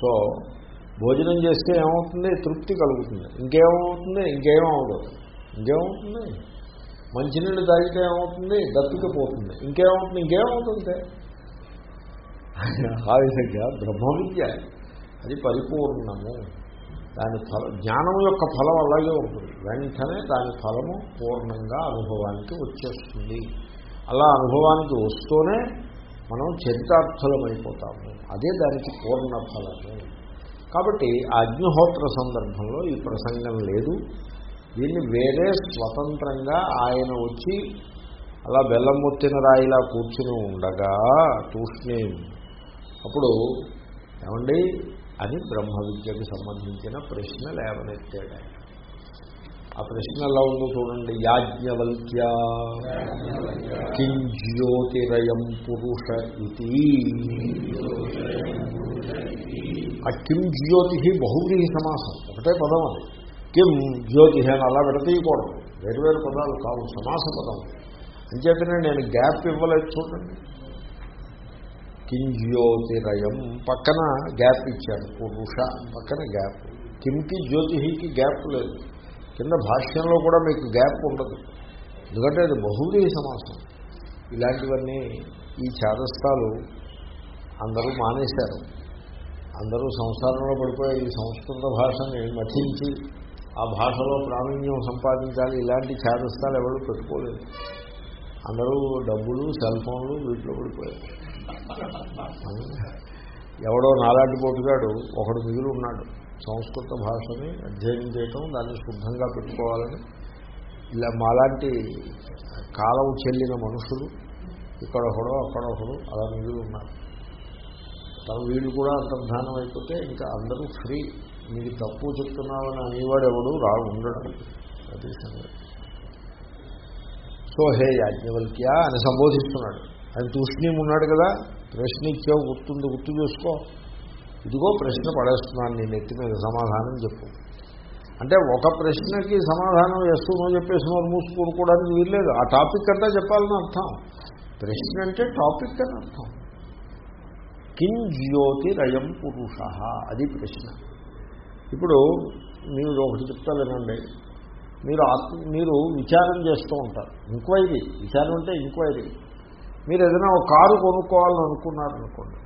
So భోజనం చేస్తే ఏమవుతుంది? తృప్తి కలుగుతుంది. ఇంకేమవుతుంది? ఇంకేమవుతుంది ఇంకేమవుతుంది? మంచినీళ్ళు తాగితే ఏమవుతుంది? దప్పికపోతుంది. ఇంకేమవుతుంది? ఇంకేమవుతుంది ఆ విధంగా బ్రహ్మ విద్య అది పరిపూర్ణము. దాని ఫల జ్ఞానం యొక్క ఫలం అలాగే ఉంటుంది. వెంటనే దాని ఫలము పూర్ణంగా అనుభవానికి వచ్చేస్తుంది. అలా అనుభవానికి వస్తూనే మనం చరితార్థులమైపోతాము. అదే దానికి పూర్ణ ఫలము కాబట్టి ఆ అగ్నిహోత్ర సందర్భంలో ఈ ప్రసంగం లేదు. దీన్ని వేరే స్వతంత్రంగా ఆయన వచ్చి అలా బెల్లం మొత్తిన రాయిలా కూర్చుని ఉండగా తూష్ణీం అప్పుడు ఏమండి? అని బ్రహ్మ విద్యకు సంబంధించిన ప్రశ్న లేవనెత్తాడు ఆయన. ఆ ప్రశ్న ఎలా ఉందో చూడండి. యాజ్ఞవల్క్య కిం జ్యోతిరయం పురుష ఇది. ఆ కిం జ్యోతి బహువ్రీహి సమాసం. ఒకటే పదం అది. కిం జ్యోతి అని అలా విడతీయకూడదు వేరు వేరు పదాలు కావు సమాస పదం. అంచేతనే నేను గ్యాప్ ఇవ్వలేదు చూడండి. కింజ్యోతిరయం పక్కన గ్యాప్ ఇచ్చాను పురుష పక్కన గ్యాప్. కింకి జ్యోతికి గ్యాప్ లేదు. కింద భాష్యంలో కూడా మీకు గ్యాప్ ఉండదు. ఎందుకంటే అది బహుళీ సమాసం. ఇలాంటివన్నీ ఈ చాదస్తాలు అందరూ మానేశారు. అందరూ సంసారంలో పడిపోయే ఈ సంస్కృత భాషని మఠించి ఆ భాషలో ప్రావీణ్యం సంపాదించాలి ఇలాంటి చాదస్తాలు ఎవరు పెట్టుకోలేదు. అందరూ డబ్బులు సెల్ ఫోన్లు వీటిలో పడిపోయారు. ఎవడో నాలాంటి పోటుగాడు ఒకడు మిగిలి ఉన్నాడు. సంస్కృత భాషని అధ్యయనం చేయటం దాన్ని శుద్ధంగా పెట్టుకోవాలని. ఇలా మాలాంటి కాలం చెల్లిన మనుషులు ఇక్కడొకడో అక్కడొకడు అలా మిగిలి ఉన్నారు. తన వీళ్ళు కూడా అంతర్ధానం అయిపోతే ఇంకా అందరూ ఫ్రీ. మీరు తప్పు చెప్తున్నామని అనేవాడు ఎవడు రా ఉండడం. అది సో హే యాజ్ఞవల్క్య అని సంబోధిస్తున్నాడు. ఆయన తూష్ణీం ఉన్నాడు కదా ప్రశ్న గుర్తుంది గుర్తు చూసుకో. ఇదిగో ప్రశ్న పడేస్తున్నాను నేను ఎత్తి మీద సమాధానం చెప్పు. అంటే ఒక ప్రశ్నకి సమాధానం వేస్తున్నావు చెప్పేసి వారు మూసుకూరుకోవడానికి వీల్లేదు. ఆ టాపిక్ అంతా చెప్పాలని అర్థం. ప్రశ్న అంటే టాపిక్ అని అర్థం. కిం జ్యోతిరయం పురుష అది ప్రశ్న. ఇప్పుడు మీరు ఒకటి చెప్తా వినండి. మీరు ఆత్మ మీరు విచారం చేస్తూ ఉంటారు. ఎంక్వైరీ విచారం అంటే ఎంక్వైరీ. మీరు ఏదైనా ఒక కారు కొనుక్కోవాలని అనుకున్నారనుకోండి.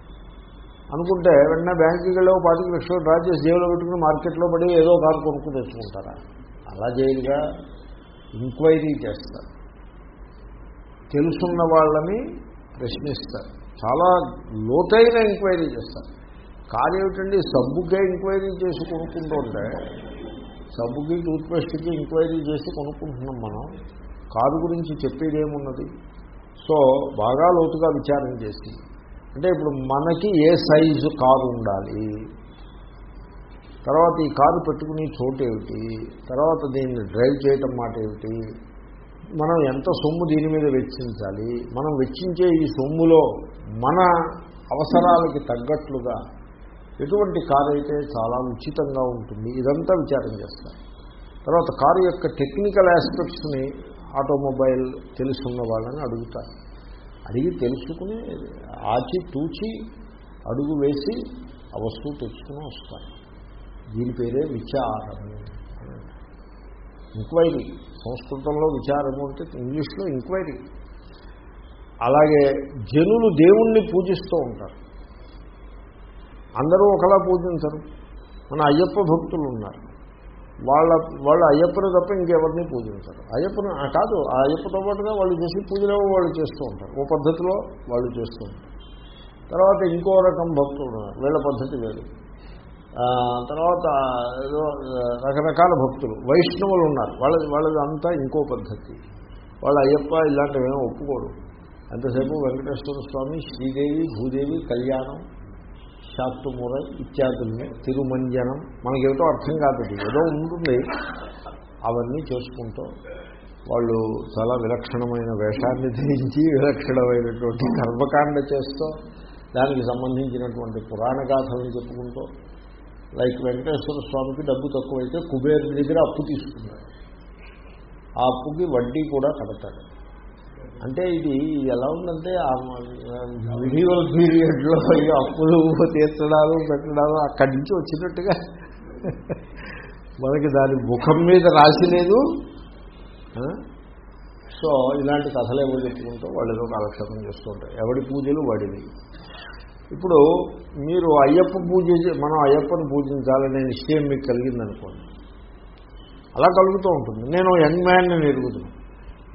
అనుకుంటే వెంటనే బ్యాంకుకి వెళ్ళి ఒక పాతిక లక్షలు డ్రా చేసి జేబులో పెట్టుకుని మార్కెట్లో పడి ఏదో కారు కొనుక్కుని తెచ్చుకుంటారా? అలా జైలుగా ఎంక్వైరీ చేస్తారు. తెలుసున్న వాళ్ళని ప్రశ్నిస్తారు. చాలా లోతైన ఎంక్వైరీ చేస్తారు. కాదు ఏమిటండి సబ్బుకే ఎంక్వైరీ చేసి కొనుక్కుంటూ ఉంటే సబ్బుకి టూత్పేస్ట్కి ఎంక్వైరీ చేసి కొనుక్కుంటున్నాం మనం. కారు గురించి చెప్పేదేమున్నది? సో బాగా లోతుగా విచారం చేసి అంటే ఇప్పుడు మనకి ఏ సైజు కారు ఉండాలి? తర్వాత ఈ కారు పెట్టుకునే చోటు ఏమిటి? తర్వాత దీన్ని డ్రైవ్ చేయటం మాట ఏమిటి? మనం ఎంత సొమ్ము దీని మీద వెచ్చించాలి? మనం వెచ్చించే ఈ సొమ్ములో మన అవసరాలకి తగ్గట్లుగా ఎటువంటి కారు అయితే చాలా ఉచితంగా ఉంటుంది? ఇదంతా విచారం చేస్తారు. తర్వాత కారు యొక్క టెక్నికల్ ఆస్పెక్ట్స్ని ఆటోమొబైల్ తెలుసున్న వాళ్ళని అడుగుతారు. అడిగి తెలుసుకుని ఆచి తూచి అడుగు వేసి ఆ వస్తువు తెచ్చుకుని వస్తారు దీని పేరే విచారము. ఎంక్వైరీ సంస్కృతంలో విచారము అంటే ఇంగ్లీష్లో ఎంక్వైరీ అలాగే జనులు దేవుణ్ణి పూజిస్తూ ఉంటారు. అందరూ ఒకలా పూజించరు. మన అయ్యప్ప భక్తులు ఉన్నారు. వాళ్ళ వాళ్ళు అయ్యప్పను తప్ప ఇంకెవరిని పూజించరు. అయ్యప్పను ఆ కాదు ఆ అయ్యప్పతో పాటుగా వాళ్ళు చేసి పూజలో వాళ్ళు చేస్తూ ఉంటారు. ఓ పద్ధతిలో వాళ్ళు చేస్తూ ఉంటారు. తర్వాత ఇంకో రకం భక్తులు ఉన్నారు. వీళ్ళ పద్ధతి వేరు. తర్వాత ఏదో రకరకాల భక్తులు వైష్ణవులు ఉన్నారు. వాళ్ళ వాళ్ళది అంతా ఇంకో పద్ధతి. వాళ్ళు అయ్యప్ప ఇలాంటివి ఏమీ ఒప్పుకోరు. అంతసేపు వెంకటేశ్వర స్వామి శ్రీదేవి భూదేవి కళ్యాణం శాక్తుమురై ఇత్యాదుల్ని తిరుమంజనం. మనకేమిటో అర్థం కాదు ఏదో ఉంటుంది. అవన్నీ చేసుకుంటూ వాళ్ళు చాలా విలక్షణమైన వేషాన్ని ధరించి విలక్షణమైనటువంటి కర్మకాండ చేస్తూ దానికి సంబంధించినటువంటి పురాణ గాథలను చెప్పుకుంటూ లైక్ వెంకటేశ్వర స్వామికి డబ్బు తక్కువైతే కుబేరుడి దగ్గర అప్పు తీసుకున్నాడు ఆ అప్పుకి వడ్డీ కూడా కడతాడు. అంటే ఇది ఎలా ఉందంటే మిడివల్ పీరియడ్లో అప్పులు తీర్చడాలు పెట్టడాలు అక్కడి నుంచి వచ్చినట్టుగా మనకి దాని ముఖం మీద రాసి లేదు. సో ఇలాంటి కథలు ఎవరు చెప్పుకుంటూ వాళ్ళు ఏదో కాలక్షేపం చేస్తూ ఎవడి పూజలు వాడివి. ఇప్పుడు మీరు అయ్యప్ప పూజ మనం అయ్యప్పని పూజించాలనే నిశ్చయం మీకు కలిగిందనుకోండి. అలా కలుగుతూ ఉంటుంది. నేను యంగ్ మ్యాన్ని ఎరుగుతున్నాను.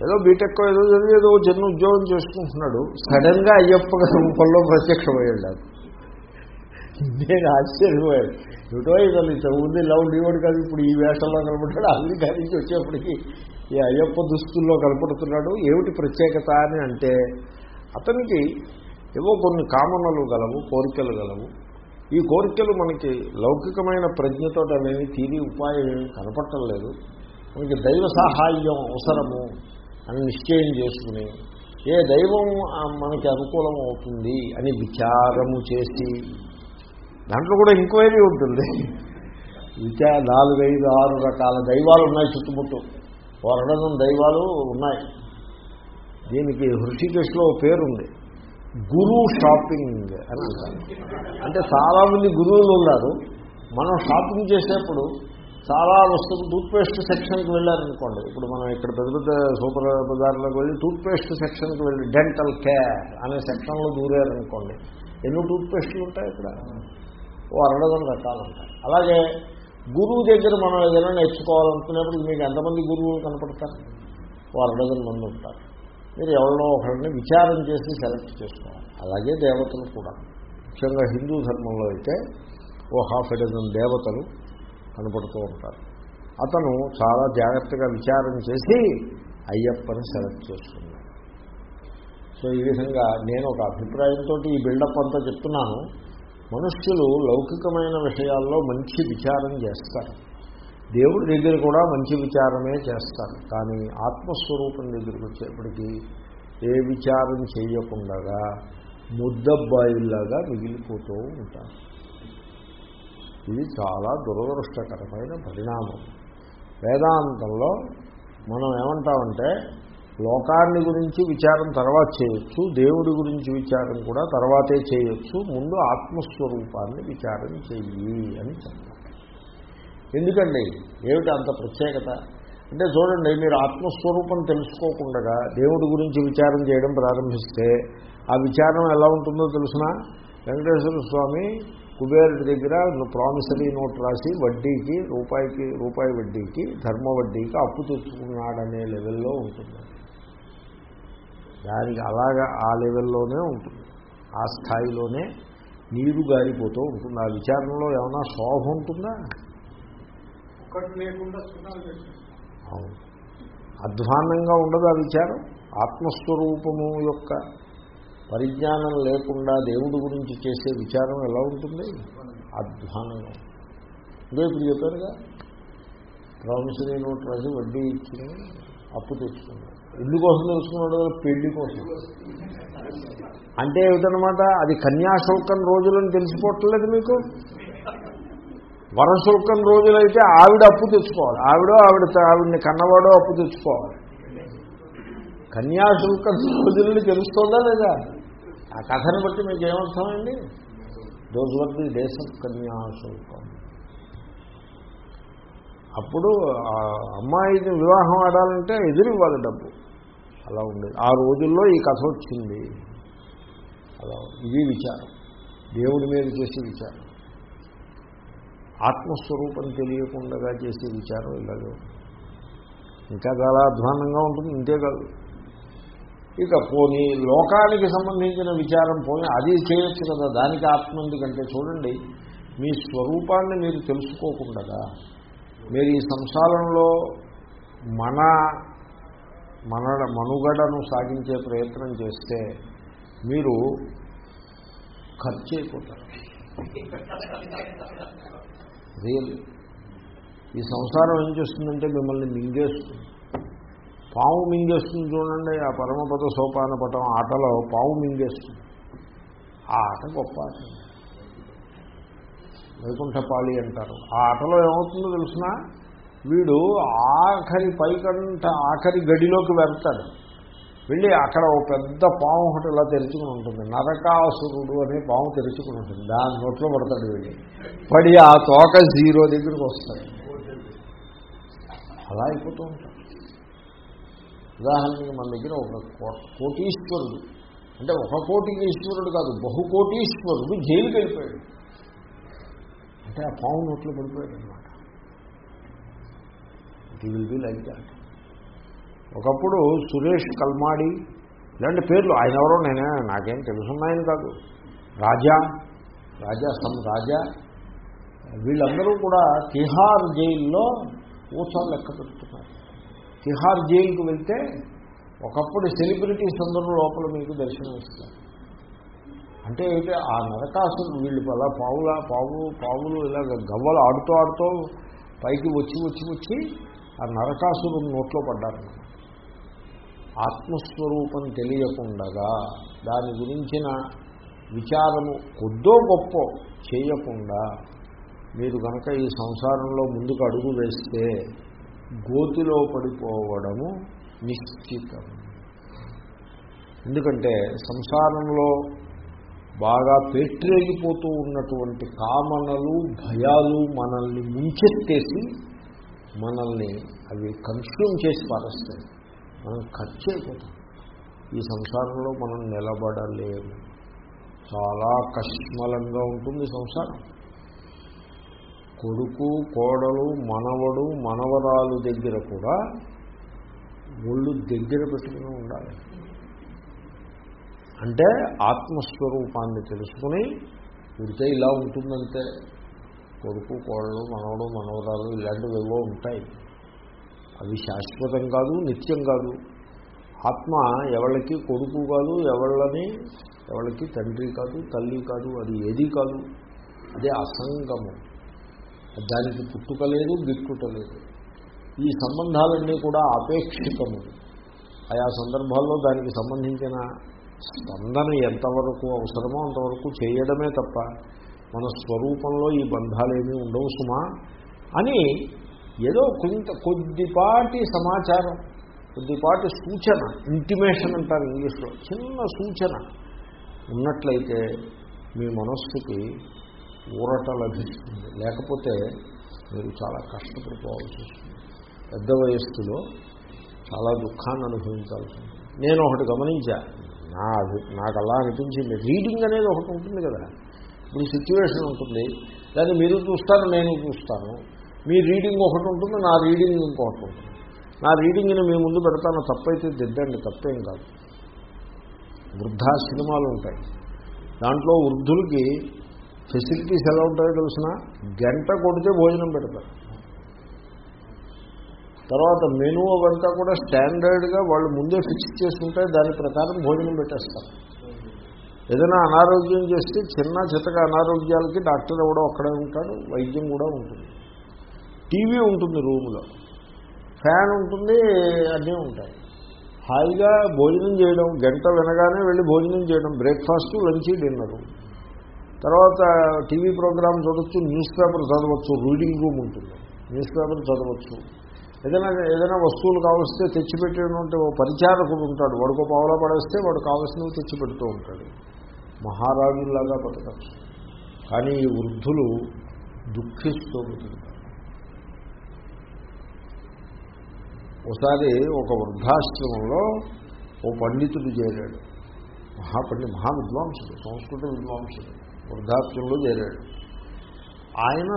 ఏదో బీటెక్ ఏదో చదివేదో ఏదో చిన్న ఉద్యోగం చేసుకుంటున్నాడు. సడన్గా అయ్యప్ప రూపంలో ప్రత్యక్షమయ్యాడు. అది నేను ఆశ్చర్యపోయాడు. ఏటో ఇతను చదువుంది లవ్ డివోడ్ కాదు. ఇప్పుడు ఈ వేషంలో కనపడ్డాడు అమెరికా నుంచి వచ్చేప్పటికి ఈ అయ్యప్ప దుస్తుల్లో కనపడుతున్నాడు. ఏమిటి ప్రత్యేకత అని అంటే అతనికి ఏవో కొన్ని కామనలు గలవు కోరికలు గలవు. ఈ కోరికలు మనకి లౌకికమైన ప్రజ్ఞతో అనేది తీరి ఉపాయం కనపడటం లేదు. మనకి దైవ సహాయం అవసరము. అని నిశ్చయం చేసుకుని ఏ దైవం మనకి అనుకూలం అవుతుంది అని విచారము చేసి దాంట్లో కూడా ఎంక్వైరీ ఉంటుంది. విచార నాలుగైదు ఆరు రకాల దైవాలు ఉన్నాయి చుట్టుముట్టు. వరడనం దైవాలు ఉన్నాయి. దీనికి హృషికేశ్లో పేరుంది. గురు షాపింగ్ అని అంటారు. అంటే చాలామంది గురువులు ఉన్నారు. మనం షాపింగ్ చేసేప్పుడు చాలా వస్తువులు టూత్పేస్ట్ సెక్షన్కి వెళ్ళారనుకోండి. ఇప్పుడు మనం ఇక్కడ పెద్ద పెద్ద సూపర్ బజార్లోకి వెళ్ళి టూత్పేస్ట్ సెక్షన్కి వెళ్ళి డెంటల్ కేర్ అనే సెక్షన్లో దూరారనుకోండి. ఎన్నో టూత్పేస్టులు ఉంటాయి ఇక్కడ? ఓ అరడదం రకాలు ఉంటాయి. అలాగే గురువు దగ్గర మనం ఏదైనా నేర్చుకోవాలనుకునేప్పుడు మీకు ఎంతమంది గురువులు కనపడతారు? ఓ అరడదం మంది ఉంటారు. మీరు ఎవరిలో ఒకరిని విచారం చేసి సెలెక్ట్ చేసుకోవాలి. అలాగే దేవతలు కూడా. ముఖ్యంగా హిందూ ధర్మంలో అయితే ఓ హాఫ్ ఎ డజన్ దేవతలు కనపడుతూ ఉంటారు. అతను చాలా జాగ్రత్తగా విచారం చేసి అయ్యప్పని సెలెక్ట్ చేస్తున్నాడు. సో ఈ విధంగా నేను ఒక అభిప్రాయంతో ఈ బిల్డప్ అంతా చెప్తున్నాను. మనుష్యులు లౌకికమైన విషయాల్లో మంచి విచారం చేస్తారు. దేవుడి దగ్గర కూడా మంచి విచారమే చేస్తారు. కానీ ఆత్మస్వరూపం దగ్గరికి వచ్చేప్పటికీ ఏ విచారం చేయకుండా ముద్దబ్బాయిల్లాగా మిగిలిపోతూ ఉంటారు. ఇది చాలా దురదృష్టకరమైన పరిణామం. వేదాంతంలో మనం ఏమంటామంటే లోకాన్ని గురించి విచారం తర్వాత చేయొచ్చు దేవుడి గురించి విచారం కూడా తర్వాతే చేయొచ్చు ముందు ఆత్మస్వరూపాన్ని విచారం చెయ్యి అని చెప్తాం ఎందుకండి? ఏమిటి అంత ప్రత్యేకత? అంటే చూడండి మీరు ఆత్మస్వరూపం తెలుసుకోకుండా దేవుడి గురించి విచారం చేయడం ప్రారంభిస్తే ఆ విచారం ఎలా ఉంటుందో తెలుసిన? వెంకటేశ్వర స్వామి కుబేరుడి దగ్గర ప్రామిసరీ నోట్ రాసి వడ్డీకి రూపాయికి రూపాయి వడ్డీకి ధర్మ వడ్డీకి అప్పు తెచ్చుకున్నాడనే లెవెల్లో ఉంటుంది. దానికి అలాగా ఆ లెవెల్లోనే ఉంటుంది. ఆ స్థాయిలోనే నీరు గారిపోతూ ఉంటుంది. ఆ విచారణలో ఏమైనా శోభ ఉంటుందా? అధ్వాన్నంగా ఉండదు ఆ విచారం. ఆత్మస్వరూపము యొక్క పరిజ్ఞానం లేకుండా దేవుడి గురించి చేసే విచారం ఎలా ఉంటుంది? అధ్వానంగా ఇదే ఇప్పుడు చెప్పారుగా ప్రామిసరీ నోట్ రాసి వడ్డీ ఇచ్చి అప్పు తెచ్చుకున్నాడు కోసం తెలుసుకున్నాడు పెళ్ళి కోసం. అంటే ఏమిటనమాట అది కన్యాశుల్కం రోజులని తెలిసిపోవట్లేదు మీకు? వరశుల్కం రోజులైతే ఆవిడ అప్పు తెచ్చుకోవాలి. ఆవిడ ఆవిడ ఆవిడని కన్నవాడో అప్పు తెచ్చుకోవాలి. కన్యాశుల్కం రోజులని తెలుస్తుందా లేదా? ఆ కథను బట్టి మీకు ఏమర్థమండి those were the days of Kanyasulkam. అప్పుడు ఆ అమ్మాయిని వివాహం ఆడాలంటే ఎదురు ఇవ్వాలి డబ్బు. అలా ఉండేది. ఆ రోజుల్లో ఈ కథ వచ్చింది. అలా ఇది విచారం. దేవుడి మీద చేసే విచారం. ఆత్మస్వరూపం తెలియకుండా చేసే విచారం ఇలాగే ఇంకా చాలా అధ్వానంగా ఉంటుంది. ఇంతే కాదు. ఇక పోనీ లోకానికి సంబంధించిన విచారం పోనీ అది చేయొచ్చు కదా దానికి ఆత్మ ఎందుకంటే చూడండి మీ స్వరూపాన్ని మీరు తెలుసుకోకుండా మీరు ఈ సంసారంలో మన మన మనుగడను సాగించే ప్రయత్నం చేస్తే మీరు ఖర్చు అయిపోతారు రియల్ ఈ సంసారం ఏం చేస్తుందంటే మిమ్మల్ని మింగేస్తుంది. పాము మింగేస్తుంది చూడండి ఆ పరమపద సోపాన పటం ఆటలో పాము మింగేస్తుంది. ఆ ఆట గొప్ప ఆట. వైకుంఠపాళి అంటారు. ఆ ఆటలో ఏమవుతుందో తెలిసిన? వీడు ఆఖరి పైకంట ఆఖరి గడిలోకి వెళ్తాడు. వెళ్ళి అక్కడ ఒక పెద్ద పాము ఒకటి ఇలా తెరుచుకుని ఉంటుంది. నరకాసురుడు అనే పాము తెరుచుకుని ఉంటుంది. దాని నోట్లో పడతాడు వెళ్ళి పడి ఆ తోక జీరో దగ్గరికి వస్తాడు. అలా అయిపోతూ ఉంటాడు. ఉదాహరణకి మన దగ్గర ఒక కో- కోటీశ్వరుడు. అంటే ఒక కోటికి ఈశ్వరుడు కాదు బహుకోటీశ్వరుడు జైలుకి వెళ్ళిపోయాడు అంటే ఆ పాము నోట్లో పడిపోయాడు అనమాట it will be like that ఒకప్పుడు సురేష్ కల్మాడి ఇలాంటి పేర్లు ఆయన ఎవరో నేనే నాకేం తెలుసున్నాయని కాదు. రాజా రాజా సమ్ రాజా వీళ్ళందరూ కూడా తిహార్ జైల్లో ఊసాలు లెక్క పెడుతున్నారు తిహార్ జైలుకు వెళ్తే ఒకప్పుడు సెలబ్రిటీస్ అందరూ లోపల మీకు దర్శనం ఇస్తారు. అంటే అయితే ఆ నరకాసులు వీళ్ళు అలా పావుల పావు పావులు ఇలాగ గవ్వలు ఆడుతూ ఆడుతూ పైకి వచ్చి వచ్చి వచ్చి ఆ నరకాసులు నోట్లో పడ్డారు. ఆత్మస్వరూపం తెలియకుండగా దాని గురించిన విచారము కొద్దో గొప్ప చేయకుండా మీరు కనుక ఈ సంసారంలో ముందుకు అడుగు వేస్తే గోతిలో పడిపోవడము నిశ్చితం. ఎందుకంటే సంసారంలో బాగా పేట్రేగిపోతూ ఉన్నటువంటి కామనలు భయాలు మనల్ని ముంచెత్తేసి మనల్ని అవి కన్స్యూమ్ చేసి పారేస్తాయి. మనం ఖర్చు అయిపోతాం ఈ సంసారంలో మనం నిలబడలేము. చాలా కష్మలంగా ఉంటుంది సంసారం. కొడుకు కోడలు మనవడు మనవరాలు దగ్గర కూడా ఒళ్ళు దగ్గర పెట్టుకుని ఉండాలి. అంటే ఆత్మస్వరూపాన్ని తెలుసుకుని ఉడితే ఇలా ఉంటుందంటే కొడుకు కోడలు మనవడు మనవరాలు ఇలాంటివి ఏవో ఉంటాయి. అవి శాశ్వతం కాదు నిత్యం కాదు. ఆత్మ ఎవళ్ళకి కొడుకు కాదు ఎవళ్ళని ఎవళ్ళకి తండ్రి కాదు తల్లి కాదు అది ఏది కాదు అదే అసంగము. దానికి పుట్టుక లేదు గిట్టుట లేదు. ఈ సంబంధాలన్నీ కూడా అపేక్షితము. ఆయా సందర్భాల్లో దానికి సంబంధించిన స్పందన ఎంతవరకు అవసరమో అంతవరకు చేయడమే తప్ప మన స్వరూపంలో ఈ బంధాలేమీ ఉండవు సుమా అని ఏదో కొంత కొద్దిపాటి సమాచారం కొద్దిపాటి సూచన ఇంటిమేషన్ అంటారు ఇంగ్లీష్లో చిన్న సూచన ఉన్నట్లయితే మీ మనస్సుకి ఊరట లభిస్తుంది లేకపోతే మీరు చాలా కష్టపడిపోవాల్సి వస్తుంది. పెద్ద వయస్సులో చాలా దుఃఖాన్ని అనుభవించాల్సి ఉంటుంది. నేను ఒకటి గమనించా. నా నాకు అలా అనిపించింది. రీడింగ్ అనేది ఒకటి ఉంటుంది కదా. ఇప్పుడు సిచ్యువేషన్ ఉంటుంది. దాన్ని మీరు చూస్తారు నేను చూస్తాను. మీ రీడింగ్ ఒకటి ఉంటుంది నా రీడింగ్ ఇంకొకటి ఉంటుంది. నా రీడింగ్ని మీ ముందు పెడతాను తప్పైతే దిద్దండి తప్పేం కాదు. వృద్ధాశ్రమాలు ఉంటాయి. దాంట్లో వృద్ధులకి ఫెసిలిటీస్ ఎలా ఉంటాయో తెలిసిన గంట కొడితే భోజనం పెడతారు. తర్వాత మెనూ అవంతా కూడా స్టాండర్డ్గా వాళ్ళు ముందే ఫిక్స్ చేసుకుంటే దాని ప్రకారం భోజనం పెట్టేస్తారు. ఏదైనా అనారోగ్యం చేస్తే చిన్న చితక అనారోగ్యాలకి డాక్టర్ కూడా ఒక్కడే ఉంటాడు వైద్యం కూడా ఉంటుంది. టీవీ ఉంటుంది రూమ్లో. ఫ్యాన్ ఉంటుంది అన్నీ ఉంటాయి. హాయిగా భోజనం చేయడం గంట వినగానే వెళ్ళి భోజనం చేయడం బ్రేక్ఫాస్ట్ లంచ్ డిన్నరు. తర్వాత టీవీ ప్రోగ్రామ్ చూడొచ్చు న్యూస్ పేపర్ చదవచ్చు రీడింగ్ రూమ్ ఉంటుంది. న్యూస్ పేపర్ చదవచ్చు. ఏదైనా ఏదైనా వస్తువులు కావలిస్తే తెచ్చిపెట్టేటువంటి ఓ పరిచారకుడు ఉంటాడు. వాడుకు పావులా పడేస్తే వాడు కావలసినవి తెచ్చిపెడుతూ ఉంటాడు. మహారాజుల్లాగా బతకచ్చు. కానీ ఈ వృద్ధులు దుఃఖిస్తూ బతుకుతారు. ఒకసారి ఒక వృద్ధాశ్రమంలో ఓ పండితుడు చేరాడు. మహాపండి మహా విద్వాంసుడు సంస్కృత విద్వాంసుడు. వృద్ధాప్యంలో చేరాడు. ఆయన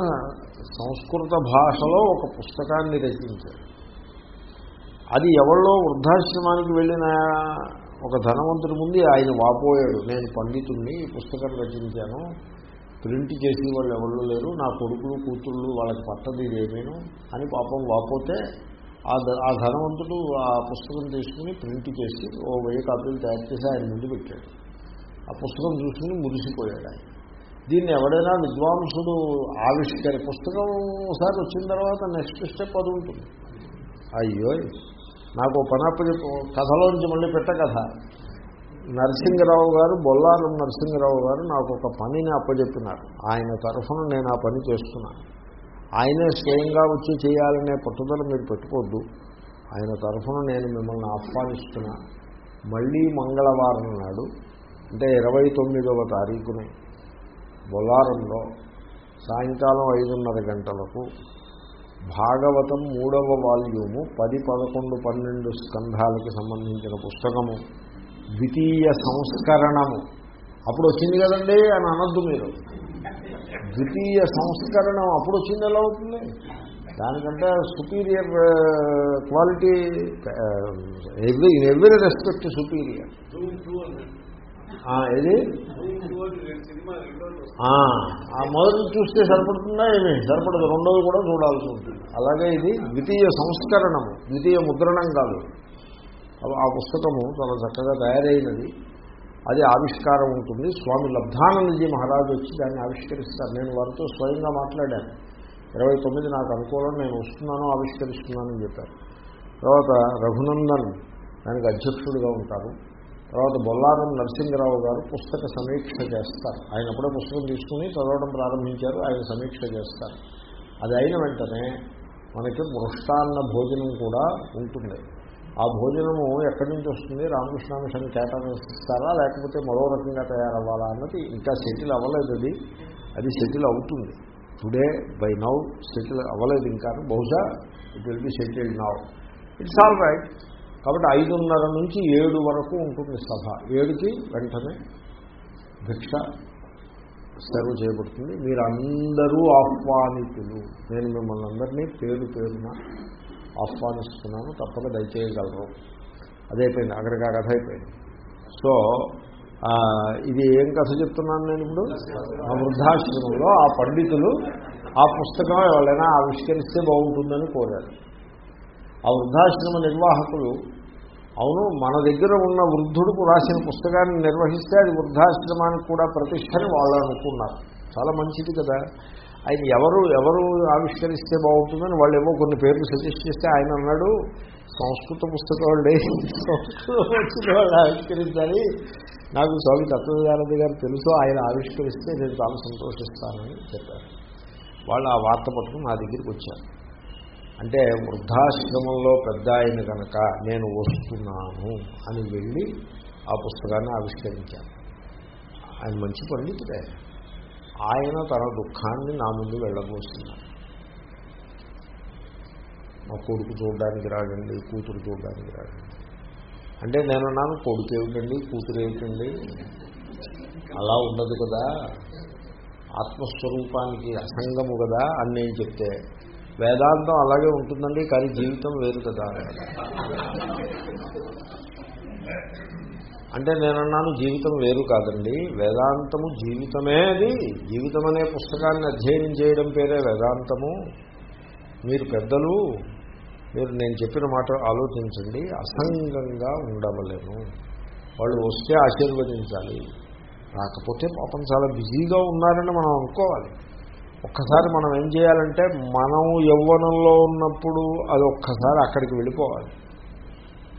సంస్కృత భాషలో ఒక పుస్తకాన్ని రచించాడు. అది ఎవరిలో వృద్ధాశ్రమానికి వెళ్ళిన ఒక ధనవంతుడి ముందు ఆయన వాపోయాడు. నేను పండితుడిని ఈ పుస్తకం రచించాను. ప్రింట్ చేసి వాళ్ళు ఎవరు లేరు. నా కొడుకులు కూతుళ్ళు వాళ్ళకి పట్టది ఇదేమేను అని పాపం వాపోతే ఆ ఆ ధనవంతుడు ఆ పుస్తకం తీసుకుని ప్రింట్ చేసి ఓ వెయ్యి కాపీలు తయారు చేసి ఆయన ముందు పెట్టాడు. ఆ పుస్తకం చూసుకుని మురిసిపోయాడు ఆయన. దీన్ని ఎవడైనా విద్వాంసుడు ఆవిష్కరి పుస్తకం ఒకసారి వచ్చిన తర్వాత నెక్స్ట్ స్టెప్ అది ఉంటుంది. అయ్యో నాకు ఓ కథలోంచి మళ్ళీ పెట్ట కథ నరసింహరావు గారు బొల్లారం నరసింహరావు గారు నాకు ఒక పనిని అప్పచెప్పినారు ఆయన తరఫున నేను ఆ పని చేస్తున్నాను ఆయనే స్వయంగా వచ్చి చేయాలనే పట్టుదల మీరు పెట్టుకోవద్దు. ఆయన తరఫున నేను మిమ్మల్ని ఆహ్వానిస్తున్నా. మళ్ళీ మంగళవారం నాడు అంటే ఇరవై తొమ్మిదవ తారీఖునే బొలారంలో సాయంకాలం ఐదున్నర గంటలకు భాగవతం మూడవ వాల్యూము పది పదకొండు పన్నెండు స్కంధాలకు సంబంధించిన పుస్తకము. ద్వితీయ సంస్కరణము. అప్పుడు వచ్చింది కదండి అని అనొద్దు మీరు. ద్వితీయ సంస్కరణం అప్పుడు వచ్చింది ఎలా అవుతుంది? దానికంటే superior quality every in every respect superior. ఏది? ఆ మొదటి చూస్తే సరిపడుతుందా ఏమి? సరిపడదు. రెండోది కూడా చూడాల్సి ఉంటుంది. అలాగే ఇది ద్వితీయ సంస్కరణము. ద్వితీయ ముద్రణం కాదు. ఆ- ఆ పుస్తకము చాలా చక్కగా తయారైనది. అది ఆవిష్కారం ఉంటుంది. స్వామి లబ్ధానందజీ మహారాజు వచ్చి దాన్ని ఆవిష్కరిస్తారు. నేను వారితో స్వయంగా మాట్లాడాను. ఇరవై తొమ్మిది నాకు అనుకూలం నేను వస్తున్నాను ఆవిష్కరిస్తున్నానని చెప్పారు. తర్వాత రఘునందన్ దానికి అధ్యక్షుడిగా ఉంటారు. తర్వాత బొల్లారం నరసింహరావు గారు పుస్తక సమీక్ష చేస్తారు. ఆయన అప్పుడే పుస్తకం తీసుకుని చదవడం ప్రారంభించారు ఆయన సమీక్ష చేస్తారు. అది అయిన వెంటనే మనకి మృష్టాన్న భోజనం కూడా ఉంటుంది. ఆ భోజనము ఎక్కడి నుంచి వస్తుంది? రామకృష్ణ మిషన్ కేటాయిస్తారా లేకపోతే మరో రకంగా తయారవ్వాలా అన్నది ఇంకా సెటిల్ అవ్వలేదు అది. అది సెటిల్ అవుతుంది. టుడే బై నౌ సెటిల్ అవ్వలేదు ఇంకా. బహుశా it will be settled now. It's all right. కాబట్టి ఐదున్నర నుంచి ఏడు వరకు ఉంటుంది సభ. ఏడుకి వెంటనే భిక్ష సర్వ్ చేయబడుతుంది. మీరు అందరూ ఆహ్వానితులు. నేను మిమ్మల్ని అందరినీ పేరు పేరున ఆహ్వానిస్తున్నాను. తప్పక దయచేయగలరు. అదైపోయింది అక్కడికి ఆ కథ అయిపోయింది. సో ఇది ఏం కథ చెప్తున్నాను నేను ఇప్పుడు? ఆ వృద్ధాశ్రమంలో ఆ పండితులు ఆ పుస్తకం ఎవరైనా ఆవిష్కరిస్తే బాగుంటుందని కోరారు. ఆ వృద్ధాశ్రమ నిర్వాహకులు అవును మన దగ్గర ఉన్న వృద్ధుడుకు రాసిన పుస్తకాన్ని నిర్వహిస్తే అది వృద్ధాశ్రమానికి కూడా ప్రతిష్టని వాళ్ళు అనుకున్నారు. చాలా మంచిది కదా. ఆయన ఎవరు ఎవరు ఆవిష్కరిస్తే బాగుంటుందని వాళ్ళు ఏమో కొన్ని పేర్లు సజెస్ట్ చేస్తే ఆయన అన్నాడు సంస్కృత పుస్తకం వాళ్ళే సంస్కృతం వచ్చిన వాళ్ళు ఆవిష్కరించాలి. నాకు స్వామి తత్వదానంద గారు తెలుసు ఆయన ఆవిష్కరిస్తే నేను చాలా సంతోషిస్తానని చెప్పారు. వాళ్ళు ఆ వార్త పట్టుకుని నా దగ్గరికి వచ్చారు. అంటే వృద్ధాశ్రమంలో పెద్ద ఆయన కనుక నేను వస్తున్నాను అని వెళ్ళి ఆ పుస్తకాన్ని ఆవిష్కరించాను. ఆయన మంచి పండితుడే. ఆయన తన దుఃఖాన్ని నా ముందు వెళ్ళబోస్తున్నారు. మా కొడుకు చూడడానికి రాగండి కూతురు చూడడానికి రాగండి అంటే నేను అన్నాను కొడుకు ఏమిటండి కూతురు ఏమిటండి? అలా ఉండదు కదా. ఆత్మస్వరూపానికి అసంగము కదా అని నేను చెప్తే వేదాంతం అలాగే ఉంటుందండి కానీ జీవితం వేరు కదా. అంటే నేనన్నాను జీవితం వేరు కాదండి. వేదాంతము జీవితమే అది. జీవితం అనే పుస్తకాన్ని అధ్యయనం చేయడం పేరే వేదాంతము. మీరు పెద్దలు మీరు నేను చెప్పిన మాట ఆలోచించండి అసంగంగా ఉండవలేను. వాళ్ళు వస్తే ఆశీర్వదించాలి. రాకపోతే పాపం చాలా బిజీగా ఉన్నారని మనం అనుకోవాలి. ఒక్కసారి మనం ఏం చేయాలంటే మనం యవ్వనంలో ఉన్నప్పుడు అది ఒక్కసారి అక్కడికి వెళ్ళిపోవాలి.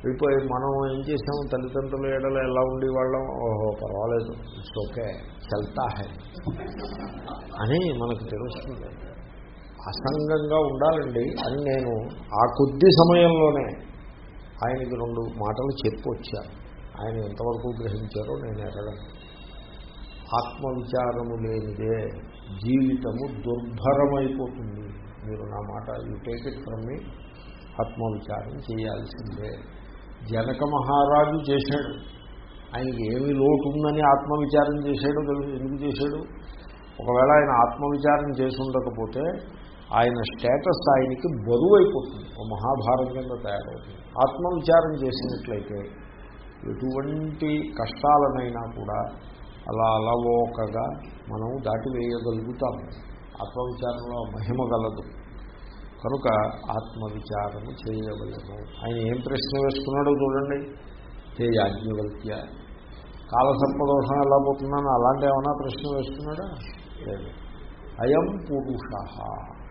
వెళ్ళిపోయి మనం ఏం చేసాము? తల్లిదండ్రుల ఏడలో ఎలా ఉండి వాళ్ళం ఓహో పర్వాలేదు. It's okay. చల్తా హై. అని మనకు తెలుస్తుంది. అసంగంగా ఉండాలండి. అని నేను ఆ కొద్ది సమయంలోనే ఆయనకి రెండు మాటలు చెప్పొచ్చాను ఆయన ఎంతవరకు గ్రహించారో నేను ఎరగను. ఆత్మవిచారము లేనిదే జీవితము దుర్భరమైపోతుంది. మీరు నా మాట you take it from me ఆత్మవిచారం చేయాల్సిందే. జనక మహారాజు చేశాడు. ఆయనకి ఏమి లోటు ఉందని ఆత్మవిచారం చేశాడు తెలుసు ఎందుకు చేశాడు? ఒకవేళ ఆయన ఆత్మవిచారం చేసుండకపోతే ఆయన స్టేటస్ ఆయనకి బరువు అయిపోతుంది ఒక మహాభారం కింద తయారవుతుంది. ఆత్మవిచారం చేసినట్లయితే ఎటువంటి కష్టాలనైనా కూడా అలా అలవోకగా మనం దాటివేయగలుగుతాం. ఆత్మవిచారంలో మహిమ గలదు కనుక ఆత్మవిచారము చేయవలను. ఆయన ఏం ప్రశ్న వేసుకున్నాడో చూడండి. తేజాజ్ఞవల్క్య కాలసర్పదోషం ఎలా పోతున్నాను అలాంటి ఏమైనా ప్రశ్న వేసుకున్నాడా? లేదు. అయం పురుష.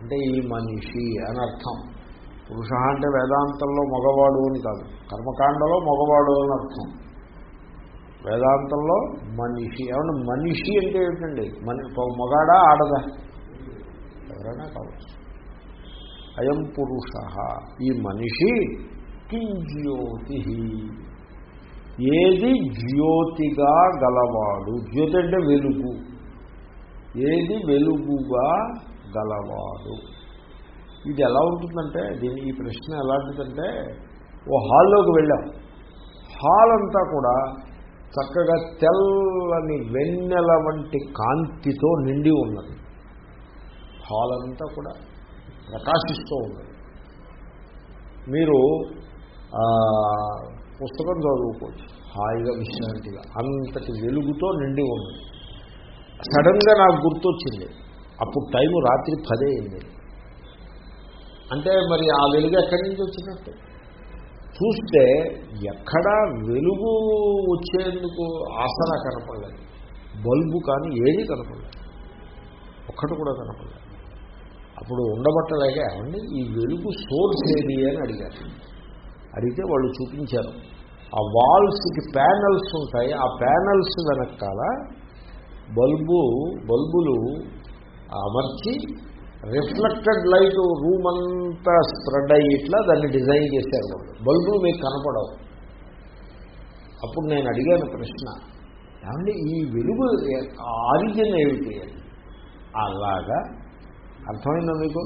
అంటే ఈ మనిషి అని అర్థం. పురుష అంటే వేదాంతంలో మగవాడు అని కాదు. కర్మకాండలో మగవాడు అని అర్థం. వేదాంతంలో మనిషి. ఏమన్నా మనిషి అంటే ఏమిటండి? మని మగాడా ఆడదా? ఎవరైనా కావచ్చు. అయం పురుష. ఈ మనిషి కింజ్యోతి ఏది జ్యోతిగా గలవాడు? జ్యోతి అంటే వెలుగు. ఏది వెలుగుగా గలవాడు? ఇది ఎలా ఉంటుందంటే దీని ఈ ప్రశ్న ఎలాంటిదంటే ఓ హాల్లోకి వెళ్ళాం. హాల్ అంతా కూడా చక్కగా తెల్లని వెన్నెల వంటి కాంతితో నిండి ఉన్నది. హాల్ అంతా కూడా ప్రకాశిస్తూ ఉన్నది. మీరు పుస్తకం చదువుకోవచ్చు. హాయిగా విశ్రాంతిగా అంతటి వెలుగుతో నిండి ఉన్నది. సడన్గా నాకు గుర్తొచ్చింది. అప్పుడు టైం రాత్రి పదే అయింది. అంటే మరి ఆ వెలుగు ఎక్కడి నుంచి వచ్చినట్టు? చూస్తే ఎక్కడా వెలుగు వచ్చేందుకు ఆసరా కనపడలేదు. బల్బు కానీ ఏది కనపడలేదు. ఒక్కటి కూడా కనపడలేదు. అప్పుడు ఉండబట్టలేక ఏమండి ఈ వెలుగు సోర్స్ ఏది అని అడిగారు. అడిగితే వాళ్ళు చూపించారు. ఆ వాల్స్కి ప్యానల్స్ ఉంటాయి. ఆ ప్యానల్స్ వెనకాల బల్బు బల్బులు అమర్చి రిఫ్లెక్టెడ్ లైట్ రూమ్ అంతా స్ప్రెడ్ అయ్యి ఇట్లా దాన్ని డిజైన్ చేశారు. వాళ్ళు బల్బులు మీకు కనపడవు. అప్పుడు నేను అడిగాను ప్రశ్న ఏమండి ఈ వెలుగు ఆరిజిన్ ఏమిటి? అలాగా అర్థమైందా మీకు?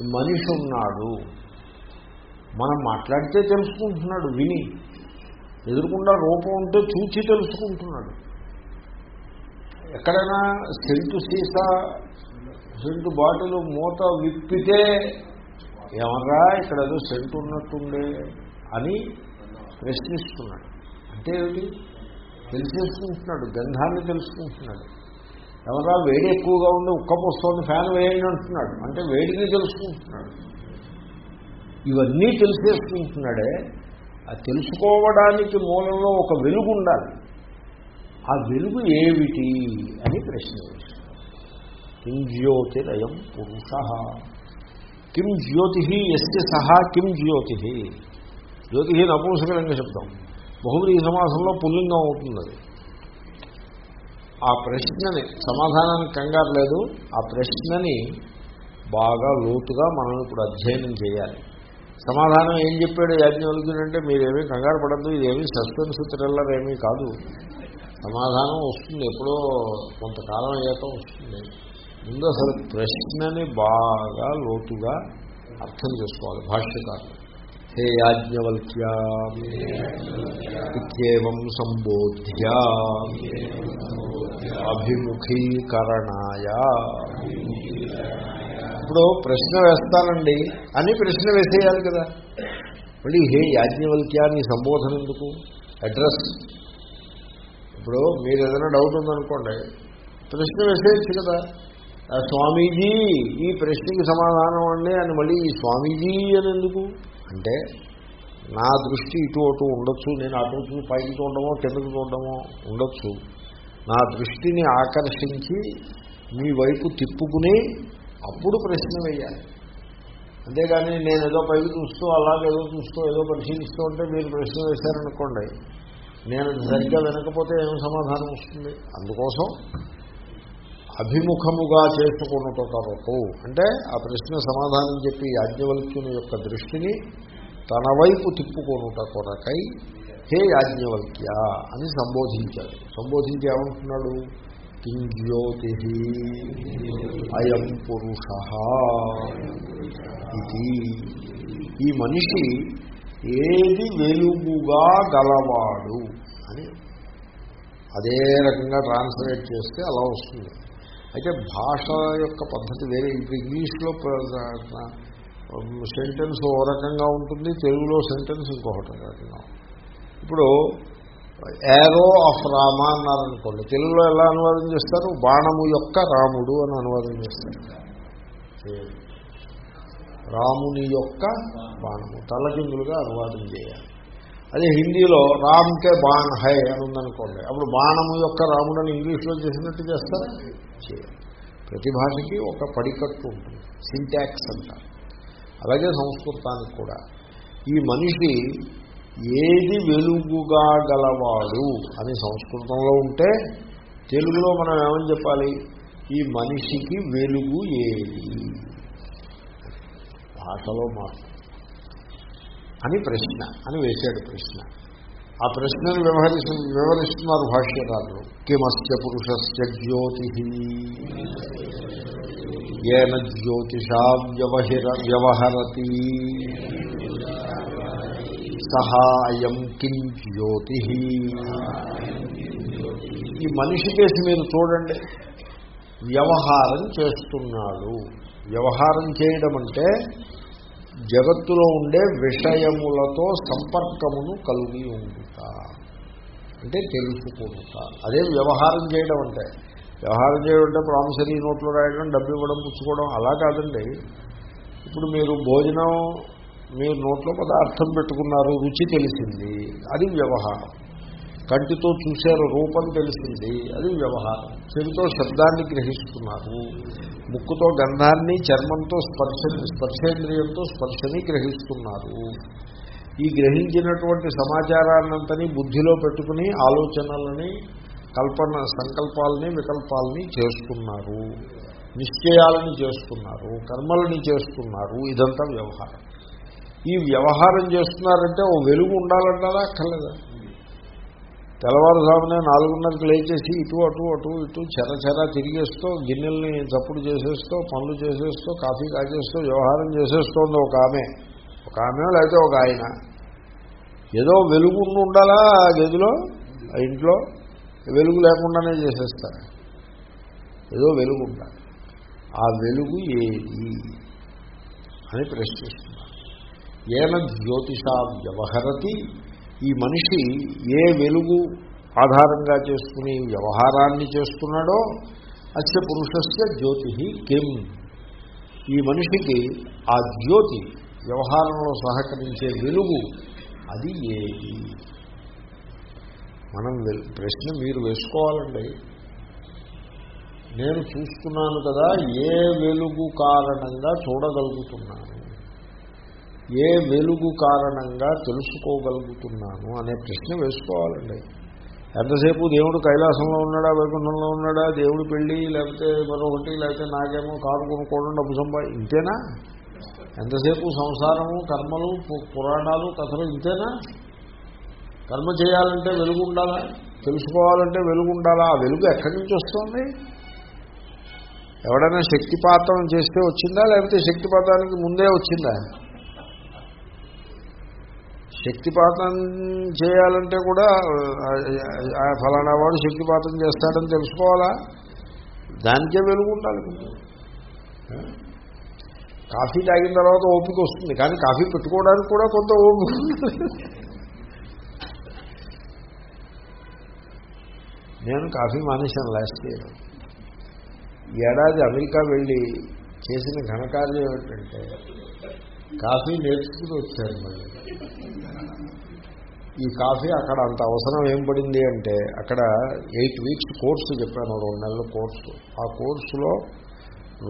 మనిషి ఉన్నాడు. మనం మాట్లాడితే తెలుసుకుంటున్నాడు విని. ఎదురుకుండా రూపం ఉంటే చూచి తెలుసుకుంటున్నాడు. ఎక్కడైనా సెంటు సీసా జింక్ బాటిల్ మూత విప్పితే ఏమరా ఇక్కడ ఏదో సెంటు ఉన్నట్టుండే అని ప్రశ్నిస్తున్నాడు. అంటే ఏమిటి? తెలిసేసుకుంటున్నాడు గంధాన్ని తెలుసుకుంటున్నాడు. ఎవరా వేడి ఎక్కువగా ఉండి ఉక్కపోస్తోంది ఫ్యాన్ వేయండి అంటున్నాడు. అంటే వేడిని తెలుసుకుంటున్నాడు. ఇవన్నీ తెలిసేసుకుంటున్నాడే ఆ తెలుసుకోవడానికి మూలంలో ఒక వెలుగు ఉండాలి. ఆ వెలుగు ఏమిటి అని ప్రశ్న కిం జ్యోతిరయం పురుష కిం జ్యోతి ఎస్య సహా కిం జ్యోతి జ్యోతి నపుంసకలింగ శబ్దం బహువ్రీ సమాసంలో పుల్లింగం అవుతుంది అది ఆ ప్రశ్నని సమాధానానికి కంగారు లేదు. ఆ ప్రశ్నని బాగా లోతుగా మనం ఇప్పుడు అధ్యయనం చేయాలి. సమాధానం ఏం చెప్పాడు యాజ్ఞవల్క్యుడు అంటే మీరేమీ కంగారు పడద్దు ఇదేమీ సస్పెన్స్ థ్రిల్లర్ ఏమీ కాదు. సమాధానం వస్తుంది ఎప్పుడో కొంతకాలం అయ్యాక వస్తుంది. ముందు అసలు ప్రశ్నని బాగా లోతుగా అర్థం చేసుకోవాలి. భాష్యకారులు. హే యాజ్ఞవల్క్య ఇత్యేవం సంబోధ్య అభిముఖీకరణాయ. ఇప్పుడు ప్రశ్న వేస్తానండి. అని ప్రశ్న వేసేయాలి కదా. మళ్ళీ హే యాజ్ఞవల్క్యా నీ సంబోధన ఎందుకు? అడ్రస్. ఇప్పుడు మీరు ఏదైనా డౌట్ ఉందనుకోండి. ప్రశ్న వేసేయచ్చు కదా. స్వామీజీ ఈ ప్రశ్నకి సమాధానం అండి అని మళ్ళీ ఈ స్వామీజీ అని ఎందుకు? అంటే నా దృష్టి ఇటు అటు ఉండొచ్చు నేను అటు పైకి చూడడమో కిందకి చూడడమో ఉండొచ్చు. నా దృష్టిని ఆకర్షించి మీ వైపు తిప్పుకుని అప్పుడు ప్రశ్న వేయాలి. అంతేగాని నేను ఏదో పైకి చూస్తూ అలాగేదో చూస్తూ ఏదో పరిశీలిస్తూ ఉంటే మీరు ప్రశ్న వేశారనుకోండి నేను సరిగ్గా వినకపోతే ఏం సమాధానం వస్తుంది? అందుకోసం అభిముఖముగా చేసుకున్నట కొరకు అంటే ఆ ప్రశ్న సమాధానం చెప్పి యాజ్ఞవల్క్యుని యొక్క దృష్టిని తన వైపు తిప్పుకొనుట కొరకై హే యాజ్ఞవల్క్య అని సంబోధించాడు. సంబోధించి ఏమంటున్నాడు? కిం జ్యోతి అయం పురుష ఇది. ఈ మనిషి ఏది వెలుగుగా గలవాడు అని అదే రకంగా ట్రాన్స్లేట్ చేస్తే అలా వస్తుంది. అయితే భాష యొక్క పద్ధతి వేరే. ఇప్పుడు ఇంగ్లీష్లో సెంటెన్స్ ఓ రకంగా ఉంటుంది తెలుగులో సెంటెన్స్ ఇంకొకటి రకంగా. ఇప్పుడు ఏరో ఆఫ్ రామ అన్నారనుకోండి తెలుగులో ఎలా అనువాదం చేస్తారు? బాణము యొక్క రాముడు అని అనువాదం చేస్తారు. రాముని యొక్క బాణము తలకిందులుగా అనువాదం చేయాలి. అదే హిందీలో రామ్కే బాణ్ హై అని ఉందనుకోండి అప్పుడు బాణము యొక్క రాముడు అని ఇంగ్లీష్లో చేసినట్టు చేస్తారు? చేయాలి ప్రతి భాషకి ఒక పడికట్టు ఉంటుంది. సింటాక్స్ అంటారు అలాగే సంస్కృతానికి కూడా. ఈ మనిషి ఏది వెలుగుగా గలవాడు అని సంస్కృతంలో ఉంటే తెలుగులో మనం ఏమని చెప్పాలి? ఈ మనిషికి వెలుగు ఏది? భాషలో మార్పు. అని ప్రశ్న అని వేశాడు ప్రశ్న. ఆ ప్రశ్నను వ్యవహరిస్తు వివరిస్తున్నారు భాష్యకారులు. కిమస్య పురుషస్య జ్యోతి. ఏన జ్యోతిషా వ్యవహిర వ్యవహరతి. సహాయం కిం జ్యోతి. ఈ మనిషి కేసు మీరు చూడండి. వ్యవహారం చేస్తున్నాడు. వ్యవహారం చేయడం అంటే జగత్తులో ఉండే విషయములతో సంపర్కమును కలిగి ఉండుట. అంటే తెలుసుకుంట. అదే వ్యవహారం చేయడం అంటే. వ్యవహారం చేయడం అంటే ప్రామిసరీ నోట్లు రాయడం డబ్బు ఇవ్వడం పుచ్చుకోవడం అలా కాదండి. ఇప్పుడు మీరు భోజనం మీరు నోట్లో పదార్థం పెట్టుకున్నారు రుచి తెలిసింది. అది వ్యవహారం. కంటితో చూశారు రూపం తెలిసింది. అది వ్యవహారం. చెవితో శబ్దాన్ని గ్రహిస్తున్నారు. ముక్కుతో గంధాన్ని చర్మంతో స్పర్శ స్పర్శేంద్రియంతో స్పర్శని గ్రహిస్తున్నారు. ఈ గ్రహించినటువంటి సమాచారాన్నంతని బుద్ధిలో పెట్టుకుని ఆలోచనలని కల్పన సంకల్పాలని వికల్పాలని చేస్తున్నారు. నిశ్చయాలని చేస్తున్నారు. కర్మలని చేస్తున్నారు. ఇదంతా వ్యవహారం. ఈ వ్యవహారం చేస్తున్నారంటే ఓ వెలుగు ఉండాలంటారా? అక్కర్లేదా? తెల్లవారుజామునే నాలుగున్నరకు లేచేసి ఇటు అటు అటు ఇటు చెర చెర తిరిగేస్తూ గిన్నెల్ని చప్పుడు చేసేస్తూ పనులు చేసేస్తూ కాఫీ కాచేస్తూ వ్యవహారం చేసేస్తోంది ఒక ఆమె. ఒక ఆమె లేకపోతే ఒక ఆయన. ఏదో వెలుగు ఉండాలా ఆ గదిలో ఆ ఇంట్లో? వెలుగు లేకుండానే చేసేస్తారు. ఏదో వెలుగు ఉండాలి. ఆ వెలుగు ఏది అని ప్రశ్నిస్తున్నారు. ఏన జ్యోతిష వ్యవహరతి ఈ మనిషి ఏ వెలుగు ఆధారంగా చేసుకుని వ్యవహారాన్ని చేస్తున్నాడో అస్య పురుషస్య జ్యోతి కిం. ఈ మనిషికి ఆ జ్యోతి వ్యవహారంలో సహకరించే వెలుగు అది ఏది? మనం ప్రశ్న మీరు వేసుకోవాలండి. నేను చూస్తున్నాను కదా ఏ వెలుగు కారణంగా చూడగలుగుతున్నాను? ఏ వెలుగు కారణంగా తెలుసుకోగలుగుతున్నాను అనే ప్రశ్న వేసుకోవాలండి. ఎంతసేపు దేవుడు కైలాసంలో ఉన్నాడా వైకుంఠంలో ఉన్నాడా దేవుడు పెళ్ళి లేకపోతే మరొకటి లేకపోతే నాకేమో కారు కొనుక్కోవడం డబ్బు సంపా ఇంతేనా? ఎంతసేపు సంసారము కర్మలు పు- పురాణాలు కథలు ఇంతేనా? కర్మ చేయాలంటే వెలుగు ఉండాలా? తెలుసుకోవాలంటే వెలుగు ఉండాలా? ఆ వెలుగు ఎక్కడి నుంచి వస్తుంది? ఎవడైనా శక్తిపాతం చేస్తే వచ్చిందా లేకపోతే శక్తిపాతానికి ముందే వచ్చిందా? శక్తిపాతం చేయాలంటే కూడా ఫలానా వాడు శక్తిపాతం చేస్తాడని తెలుసుకోవాలా? దానికే వెలుగు ఉండాలి కాఫీ తాగిన తర్వాత ఓపిక వస్తుంది కానీ కాఫీ పెట్టుకోవడానికి కూడా కొంత ఓపిక నేను కాఫీ మానేశాను లాస్ట్ ఇయర్. ఏడాది అమెరికా వెళ్ళి చేసిన ఘనకార్యం ఏమిటంటే కాఫీ నేర్చుకుని వచ్చారు మళ్ళీ. ఈ కాఫీ అక్కడ అంత అవసరం ఏం పడింది అంటే అక్కడ ఎయిట్ వీక్స్ కోర్సు చెప్పాను రెండు నెలల కోర్సు. ఆ కోర్సులో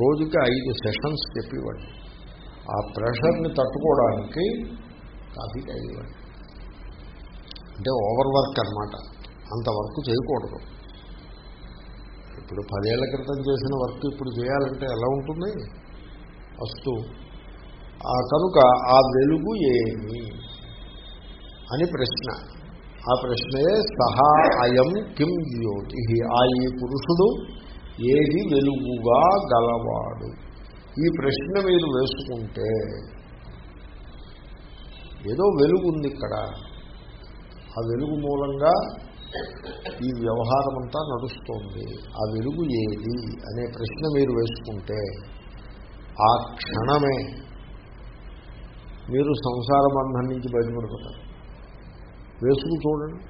రోజుకి ఐదు సెషన్స్ చెప్పేవాడిని. ఆ ప్రెషర్ని తట్టుకోవడానికి కాఫీ తాగేవాడిని అంటే ఓవర్ వర్క్ అనమాట అంత వర్క్ చేయకూడదు. ఇప్పుడు పదేళ్ళ క్రితం చేసిన వర్క్ ఇప్పుడు చేయాలంటే ఎలా ఉంటుంది? వస్తూ ఆ కనుక ఆ వెలుగు ఏమి అని ప్రశ్న. ఆ ప్రశ్నయే సహా అయం కిం జ్యోతి. ఆ ఈ పురుషుడు ఏది వెలుగుగా గలవాడు? ఈ ప్రశ్న మీరు వేసుకుంటే ఏదో వెలుగు ఉంది ఇక్కడ ఆ వెలుగు మూలంగా ఈ వ్యవహారం అంతా నడుస్తోంది. ఆ వెలుగు ఏది అనే ప్రశ్న మీరు వేసుకుంటే ఆ క్షణమే మీరు సంసార బంధం నుంచి బయటపడిపోతారు. వేసుకు చూడండి.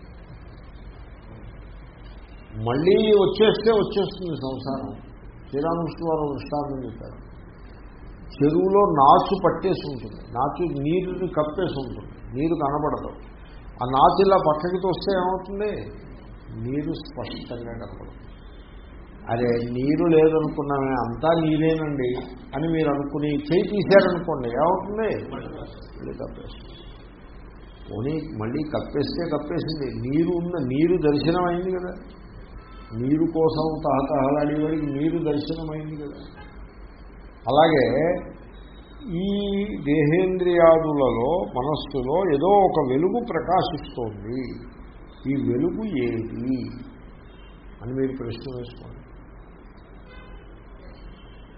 మళ్ళీ వచ్చేస్తే వచ్చేస్తుంది సంసారం. శ్రీరామకృష్ణ వారు దృష్టాంతం చెప్పారు. చెరువులో నాచు పట్టేసి ఉంటుంది. నాచు నీరుని కప్పేసి ఉంటుంది. నీరు కనబడదు. ఆ నాచు ఇలా పక్కకి తోస్తే ఏమవుతుంది? నీరు స్పష్టంగా కనబడుతుంది అరే నీరు లేదనుకున్నామే అంతా నీరేనండి అని మీరు అనుకుని చేయి తీశారనుకోండి ఏమవుతుంది? కప్పేస్తుంది. పోనీ మళ్ళీ కప్పేస్తే కప్పేసింది. నీరు ఉన్న నీరు దర్శనం అయింది కదా. నీరు కోసం తహతహలాడేవాడికి నీరు దర్శనం అయింది కదా. అలాగే ఈ దేహేంద్రియాదులలో మనస్సులో ఏదో ఒక వెలుగు ప్రకాశిస్తోంది. ఈ వెలుగు ఏది? అని మీరు ప్రశ్న వేసుకోండి.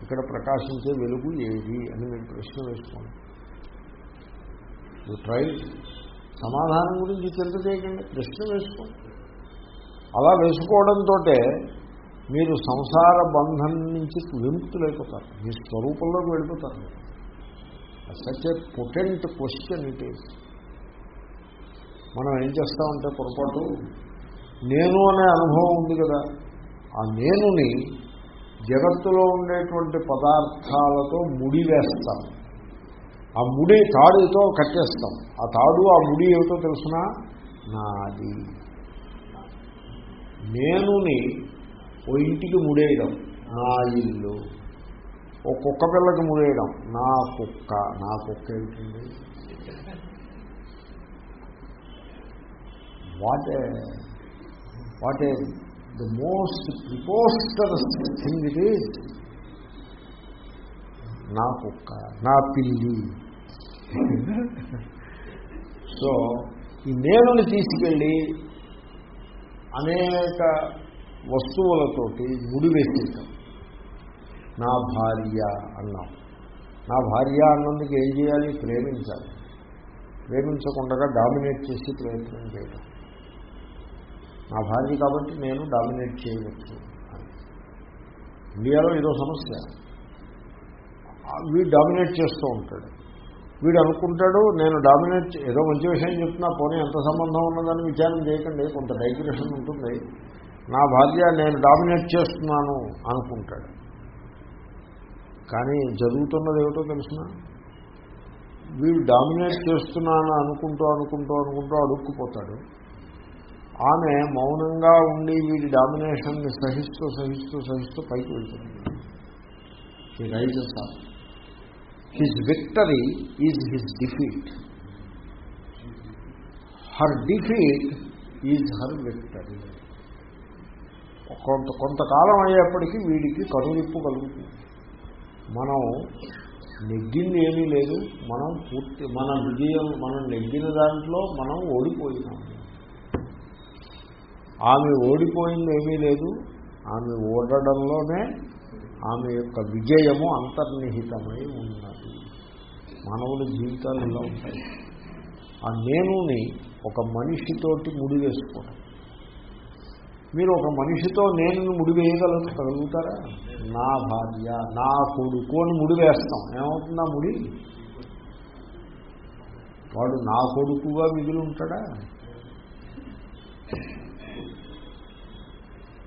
ఇక్కడ ప్రకాశించే వెలుగు ఏది? అని మీరు ప్రశ్న వేసుకోండి. ట్రై సమాధానం గురించి చింత చేయకండి ప్రశ్న వేసుకోండి. అలా వేసుకోవడంతో మీరు సంసార బంధం నుంచి విముక్తులైపోతారు. మీ స్వరూపంలోకి వెళ్ళిపోతారు. Such a potent question it is మనం ఏం చేస్తామంటే పొరపాటు నేను అనే అనుభవం ఉంది కదా ఆ నేనుని జగత్తులో ఉండేటువంటి పదార్థాలతో ముడివేస్తాను. ఆ ముడి తాడుతో కట్టేస్తాం. ఆ తాడు ఆ ముడి ఏమిటో తెలుసునా? నాది. నేనుని ఓ ఇంటికి ముడేయడం. నా ఇల్లు. ఓ కుక్క పిల్లకి ముడేయడం. నా కుక్క. నా కుక్క ఏమిటండి? What what the most preposterous thing it is నా కుక్క నా పిల్లి. సో ఈ నేనుని తీసుకెళ్ళి అనేక వస్తువులతోటి ముడివేసేసాం నా భార్య అన్నాం. నా భార్య అన్నందుకు ఏం చేయాలి? ప్రేమించాలి. ప్రేమించకుండా డామినేట్ చేసి ప్రయత్నం చేయడం నా భార్య కాబట్టి నేను డామినేట్ చేయవచ్చు. ఇండియాలో ఏదో సమస్య. వీడు డామినేట్ చేస్తూ ఉంటాడు. వీడు అనుకుంటాడు నేను డామినేట్ ఏదో మంచి విషయం చెప్తున్నా పోనీ ఎంత సంబంధం ఉన్నదని విచారం చేయకండి కొంత డైగ్రెషన్ ఉంటుంది. నా భార్య నేను డామినేట్ చేస్తున్నాను అనుకుంటాడు. కానీ జరుగుతున్నది ఏమిటో తెలిసిన? వీడు డామినేట్ చేస్తున్నాను అనుకుంటూ అనుకుంటూ అనుకుంటూ అడుక్కుపోతాడు. ఆమె మౌనంగా ఉండి వీడి డామినేషన్ని సహిస్తూ సహిస్తూ సహిస్తూ పైకి వెళ్తుంది. He rises of his victory is his defeat her defeat is her victory కొంత కొంతకాలం అయ్యేప్పటికీ వీడికి కనువిప్పు కలుగుతుంది. మనం నెగ్గింది ఏమీ లేదు. మనం పూర్తి మన విజయం మనం నెగ్గిన దాంట్లో మనం ఓడిపోయినాము ఆమె ఓడిపోయింది ఏమీ లేదు. ఆమె ఓడడంలోనే ఆమె యొక్క విజయము అంతర్నిహితమై ఉన్నది. మానవుల జీవితాలు ఇలా ఉంటాయి. ఆ నేనుని ఒక మనిషితోటి ముడివేసుకోవడం. మీరు ఒక మనిషితో నేను ముడివేయగలుగుతారా నా భార్య నా కొడుకు అని ముడివేస్తాం. ఏమవుతుందా ముడి? వాడు నా కొడుకుగా మిగిలి ఉంటాడా?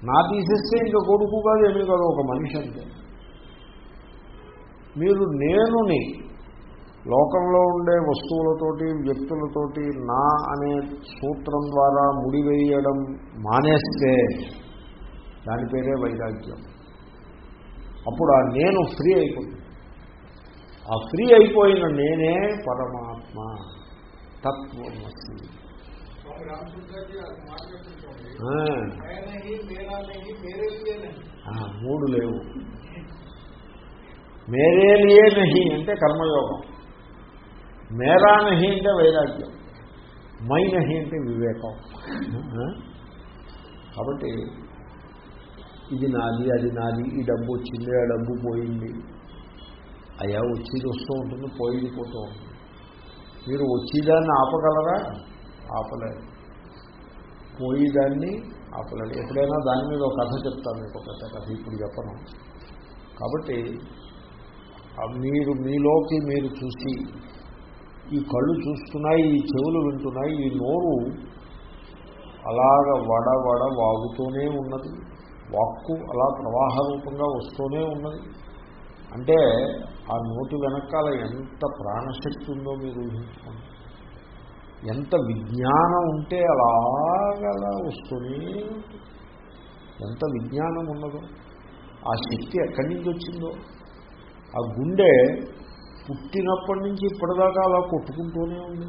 నా తీసేస్తే ఇంకా కొడుకు కాదు ఏమీ కాదు ఒక మనిషి అంతే. మీరు నేనుని లోకంలో ఉండే వస్తువులతోటి వ్యక్తులతోటి నా అనే సూత్రం ద్వారా ముడివేయడం మానేస్తే దాని పేరే వైరాగ్యం. అప్పుడు ఆ నేను ఫ్రీ అయిపోతుంది ఆ ఫ్రీ అయిపోయిన నేనే పరమాత్మ తత్వమసి. మూడు లేవు. మేరే లియే నహి అంటే కర్మయోగం. మేరా నహి అంటే వైరాగ్యం. మై నహి అంటే వివేకం? కాబట్టి ఇది నాది అది నాది ఈ డబ్బు వచ్చింది ఆ డబ్బు పోయింది. అయ్యా వచ్చేది వస్తూ ఉంటుంది పోయింది పోతూ ఉంటుంది. మీరు వచ్చేదాన్ని ఆపగలరా? ఆపలేదు పోయేదాన్ని ఆపలేదు ఎప్పుడైనా దాని మీద ఒక కథ చెప్తాను మీకు ఒక కథ ఇప్పుడు చెప్పను. కాబట్టి మీరు మీలోకి మీరు చూసి ఈ కళ్ళు చూస్తున్నాయి ఈ చెవులు వింటున్నాయి ఈ నోరు అలాగ వడ వడ వాగుతూనే ఉన్నది. వాక్కు అలా ప్రవాహ రూపంగా వస్తూనే ఉన్నది. అంటే ఆ నోటి వెనకాల ఎంత ప్రాణశక్తి ఉందో మీరు ఊహించుకోండి. ఎంత విజ్ఞానం ఉంటే అలాగలా వస్తూనే ఎంత విజ్ఞానం ఉన్నదో ఆ శక్తి ఎక్కడి నుంచి వచ్చిందో ఆ గుండె పుట్టినప్పటి నుంచి ఇప్పటిదాకా అలా కొట్టుకుంటూనే ఉంది.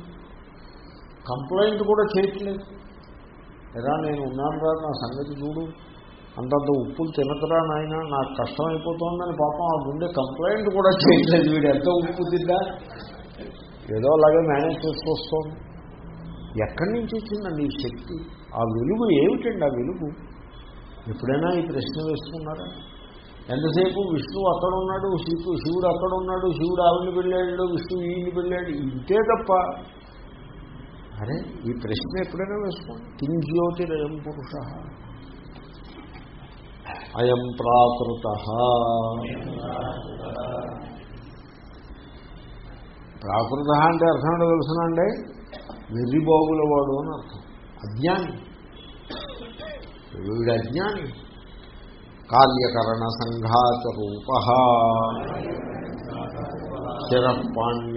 కంప్లైంట్ కూడా చేయట్లేదు. ఎలా నేను ఉన్నాను రా నా సంగతి చూడు. అంతంత ఉప్పులు తినకరా నాయన నాకు కష్టం అయిపోతుందని పాపం ఆ గుండె కంప్లైంట్ కూడా చేయట్లేదు. వీడు ఎంత ఉప్పు తిందా ఏదో అలాగే మేనేజ్ చేసుకొస్తోంది. ఎక్కడి నుంచి వచ్చిందండి ఈ శక్తి? ఆ వెలుగు ఏమిటండి ఆ వెలుగు? ఎప్పుడైనా ఈ ప్రశ్న వేసుకున్నారా? ఎంతసేపు విష్ణువు అక్కడ ఉన్నాడు శివు శివుడు అక్కడ ఉన్నాడు శివుడు ఆవిని వెళ్ళాడు విష్ణువు ఈయన్ని వెళ్ళాడు ఇంతే తప్ప. అరే ఈ ప్రశ్న ఎప్పుడైనా వేసుకోండి. కిం జ్యోతిరయం పురుష? అయం ప్రాకృత. ప్రాకృత అంటే అర్థం ఏంటో తెలుసునండి వెర్రిబాబుల వాడు అని అర్థం. అజ్ఞాని. వీడు అజ్ఞాని. కార్యకరణ సంఘాత రూప శిరపాణ్యాదిమాన్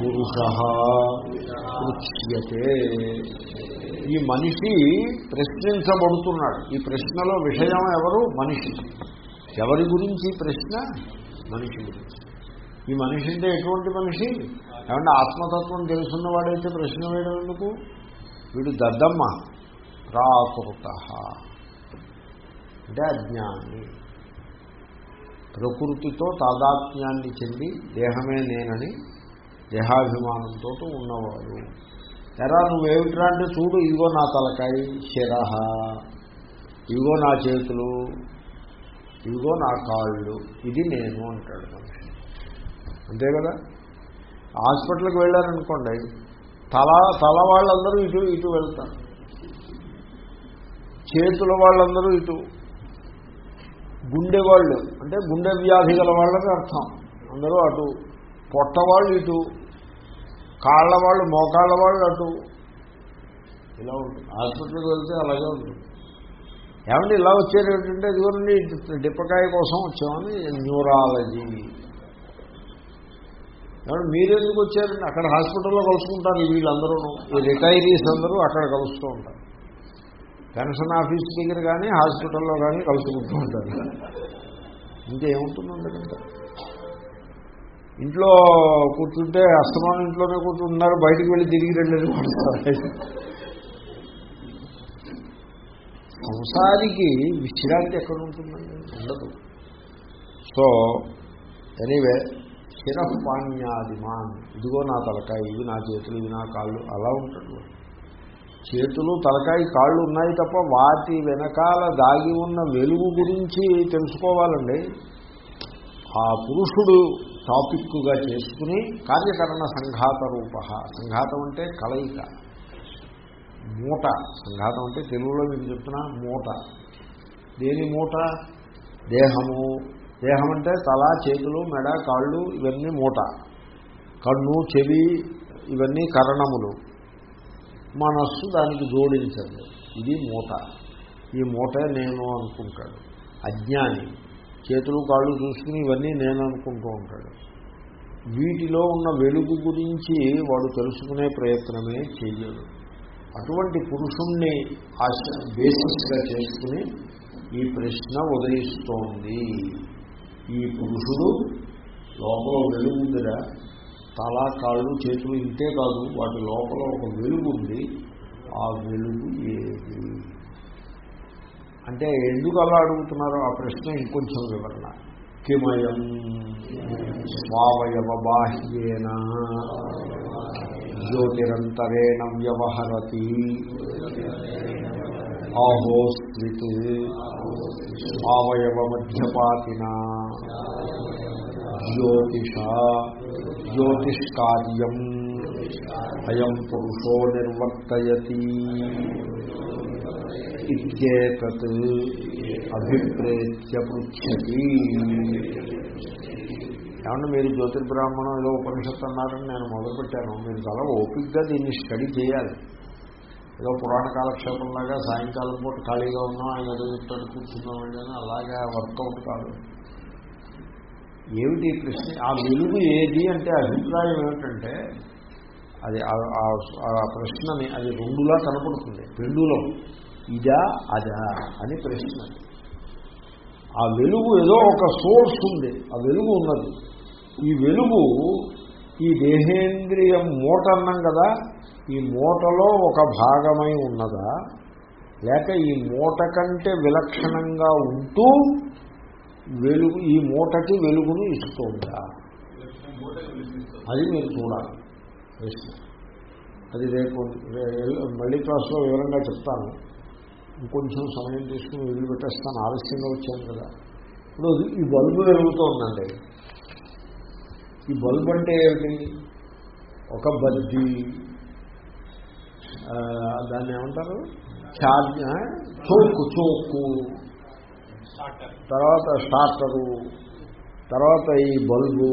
పురుష పృచ్యతే ఈ మనిషి ప్రశ్నించబడుతున్నాడు. ఈ ప్రశ్నలో విషయం ఎవరు? మనిషి. ఎవరి గురించి ప్రశ్న? మనిషి గురించి. ఈ మనిషి అంటే ఎటువంటి మనిషి? ఏమంటే ఆత్మతత్వం తెలుసున్నవాడైతే ప్రశ్న వేయడం ఎందుకు? వీడు దద్దమ్మ. ప్రాకృత. అంటే అజ్ఞాని. ప్రకృతితో తాదాత్మ్యాన్ని చెంది దేహమే నేనని దేహాభిమానంతో ఉన్నవాడు. ఎరా నువ్వేమిట్రా అంటే చూడు ఇగో నా తలకాయ శిరహ. ఇగో నా చేతులు. ఇగో నా కాళ్ళు. ఇది నేను అంటాడు మనిషి. అంతే కదా? హాస్పిటల్కి వెళ్ళారనుకోండి తల తల వాళ్ళందరూ ఇటు ఇటు వెళ్తారు. చేతుల వాళ్ళందరూ ఇటు. గుండె వాళ్ళు అంటే గుండె వ్యాధి గల వాళ్ళని అర్థం. అందరూ అటు. పొట్ట వాళ్ళు ఇటు. కాళ్ళ వాళ్ళు మోకాళ్ళ వాళ్ళు అటు. ఇలా ఉంటుంది. హాస్పిటల్కి వెళ్తే అలాగే ఉంటుంది. ఏమంటే ఇలా వచ్చారు ఏంటంటే ఇదిగోండి డిప్పకాయ కోసం వచ్చామని న్యూరాలజీ. ఏమంటే మీరెందుకు వచ్చారండి అక్కడ హాస్పిటల్లో కలుసుకుంటారు వీళ్ళందరూ ఈ రిటైరీస్ అందరూ అక్కడ కలుస్తూ ఉంటారు. పెన్షన్ ఆఫీస్ దగ్గర కానీ హాస్పిటల్లో కానీ కలుసుకుంటూ ఉంటారు. ఇంకేముంటుందండి ఇంట్లో? కూర్చుంటే అస్తమానం ఇంట్లోనే కూర్చుంటున్నారు బయటకు వెళ్ళి తిరిగి వెళ్ళేది సంసారికి విశ్రాంతి ఎక్కడ ఉంటుందండి ఉండదు. సో ఎనీవే శిరపాణ్యాదిమాన్ ఇదిగో నా తలకాయ ఇవి నా చేతులు ఇవి నా కాళ్ళు. అలా ఉంటాడు చేతులు తలకాయ కాళ్ళు ఉన్నాయి తప్ప వాటి వెనకాల దాగి ఉన్న వెలుగు గురించి తెలుసుకోవాలండి. ఆ పురుషుడు టాపిక్గా చేసుకుని కార్యకరణ సంఘాత రూప. సంఘాతం అంటే కలయిక. మూట. సంఘాతం అంటే తెలుగులో మీకు చెప్తున్నా మూట. దేని మూట? దేహము. దేహం అంటే తల చేతులు మెడ కాళ్ళు ఇవన్నీ మూట. కన్ను చెవి ఇవన్నీ కరణములు. మనస్సు దానికి జోడించండి ఇది మూట. ఈ మూటే నేను అనుకుంటాడు. అజ్ఞాని. చేతులు కాళ్ళు చూసుకుని ఇవన్నీ నేను అనుకుంటూ ఉంటాడు. వీటిలో ఉన్న వెలుగు గురించి వాడు తెలుసుకునే ప్రయత్నమే చేయడు. అటువంటి పురుషుణ్ణి ఆశ బేసిస్గా చేసుకుని ఈ ప్రశ్న ఉదయిస్తోంది. ఈ పురుషుడు లోపల వెలుగుందిరా తల కాళ్ళు చేతులు ఇంతే కాదు వాటి లోపల ఒక వెలుగు ఉంది. ఆ వెలుగు ఏది? అంటే ఎందుకు అలా అడుగుతున్నారో? ఆ ప్రశ్న ఇంకొంచెం వివరణ. కిమయం స్వావయవ బాహ్యేన జ్యోతిరంతరేణ వ్యవహరతి ఆహోస్విత్ స్వావయవ మధ్యపాతిన జ్యోతిష జ్యోతిష్కార్యం అయం పురుషో నిర్వర్తయతి ఇత్యేతత్ అభిప్రేత్య పృచ్చతి ఏమన్నా మీరు జ్యోతిర్బ్రాహ్మణం ఏదో ఉపనిషత్తు అన్నారని నేను మొదలుపెట్టాను. మీరు చాలా ఓపిక్గా దీన్ని స్టడీ చేయాలి. ఏదో పురాణ కాలక్షేపంలాగా సాయంకాలం పూట ఖాళీగా ఉన్నాం ఆయన ఏదో చెప్తాడు కూర్చున్నామండి అని అలాగా వర్కౌట్ కాదు. ఏమిటి ప్రశ్న? ఆ వెలుగు ఏది అంటే అభిప్రాయం ఏమిటంటే అది ఆ- ఆ- ఆ ప్రశ్నని అది రెండులా కనపడుతుంది. పెండులం ఇదా అదా అని ప్రశ్న. ఆ వెలుగు ఏదో ఒక సోర్స్ ఉంది. ఆ వెలుగు ఉన్నది. ఈ వెలుగు ఈ దేహేంద్రియం మూట అన్నాం కదా ఈ మూటలో ఒక భాగమై ఉన్నదా? లేక ఈ మూట కంటే విలక్షణంగా ఉంటూ వెలుగు ఈ మూటకి వెలుగును ఇస్తుందా అది మీరు చూడాలి. ప్రశ్న అది రేపు మళ్ళీ క్లాస్లో వివరంగా చెప్తాను. ఇంకొంచెం సమయం తీసుకుని వదిలిపెట్టేస్తాను ఆలస్యంగా వచ్చాను కదా. ఇప్పుడు ఈ బల్బు వెలుగుతూ ఉందండి. ఈ బల్బు అంటే ఏమిటి? ఒక బద్దీ దాన్ని ఏమంటారు? ఛార్జ్ ఆ? చోకు చోకు. తర్వాత స్టార్టరు తర్వాత ఈ బల్బు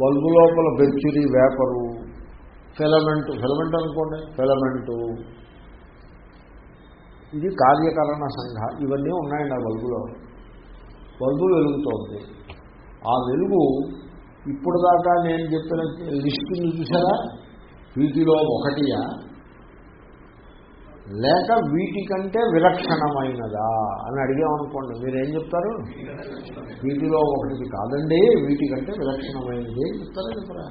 బల్బు లోపల బెర్చురీ వేపరు ఫిలమెంట్ ఫిలమెంట్ అనుకోండి ఫిలమెంటు. ఇది కార్యకరణ సంఘ ఇవన్నీ ఉన్నాయండి ఆ బల్బులో. బల్బు వెలుగుతోంది. ఆ వెలుగు ఇప్పుడు దాకా నేను చెప్పిన లిస్టుని చూసారా వీటిలో ఒకటియా? లేక వీటికంటే విలక్షణమైనదా అని అడిగామనుకోండి. మీరేం చెప్తారు? వీటిలో ఒకటిది కాదండి వీటికంటే విలక్షణమైనది ఏం చెప్తారా చెప్పరా.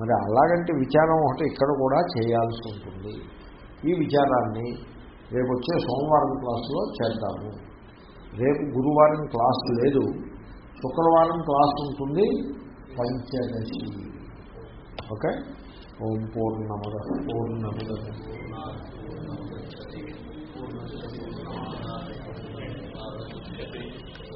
మరి అలాగంటే విచారం ఒకటి ఇక్కడ కూడా చేయాల్సి ఉంటుంది. ఈ విచారాన్ని రేపు వచ్చే సోమవారం క్లాసులో చేద్దాము. రేపు గురువారం క్లాస్ లేదు. శుక్రవారం క్లాస్ ఉంటుంది. పంచదశి. ఓకే? ఓం పూర్ణమద పూర్ణముద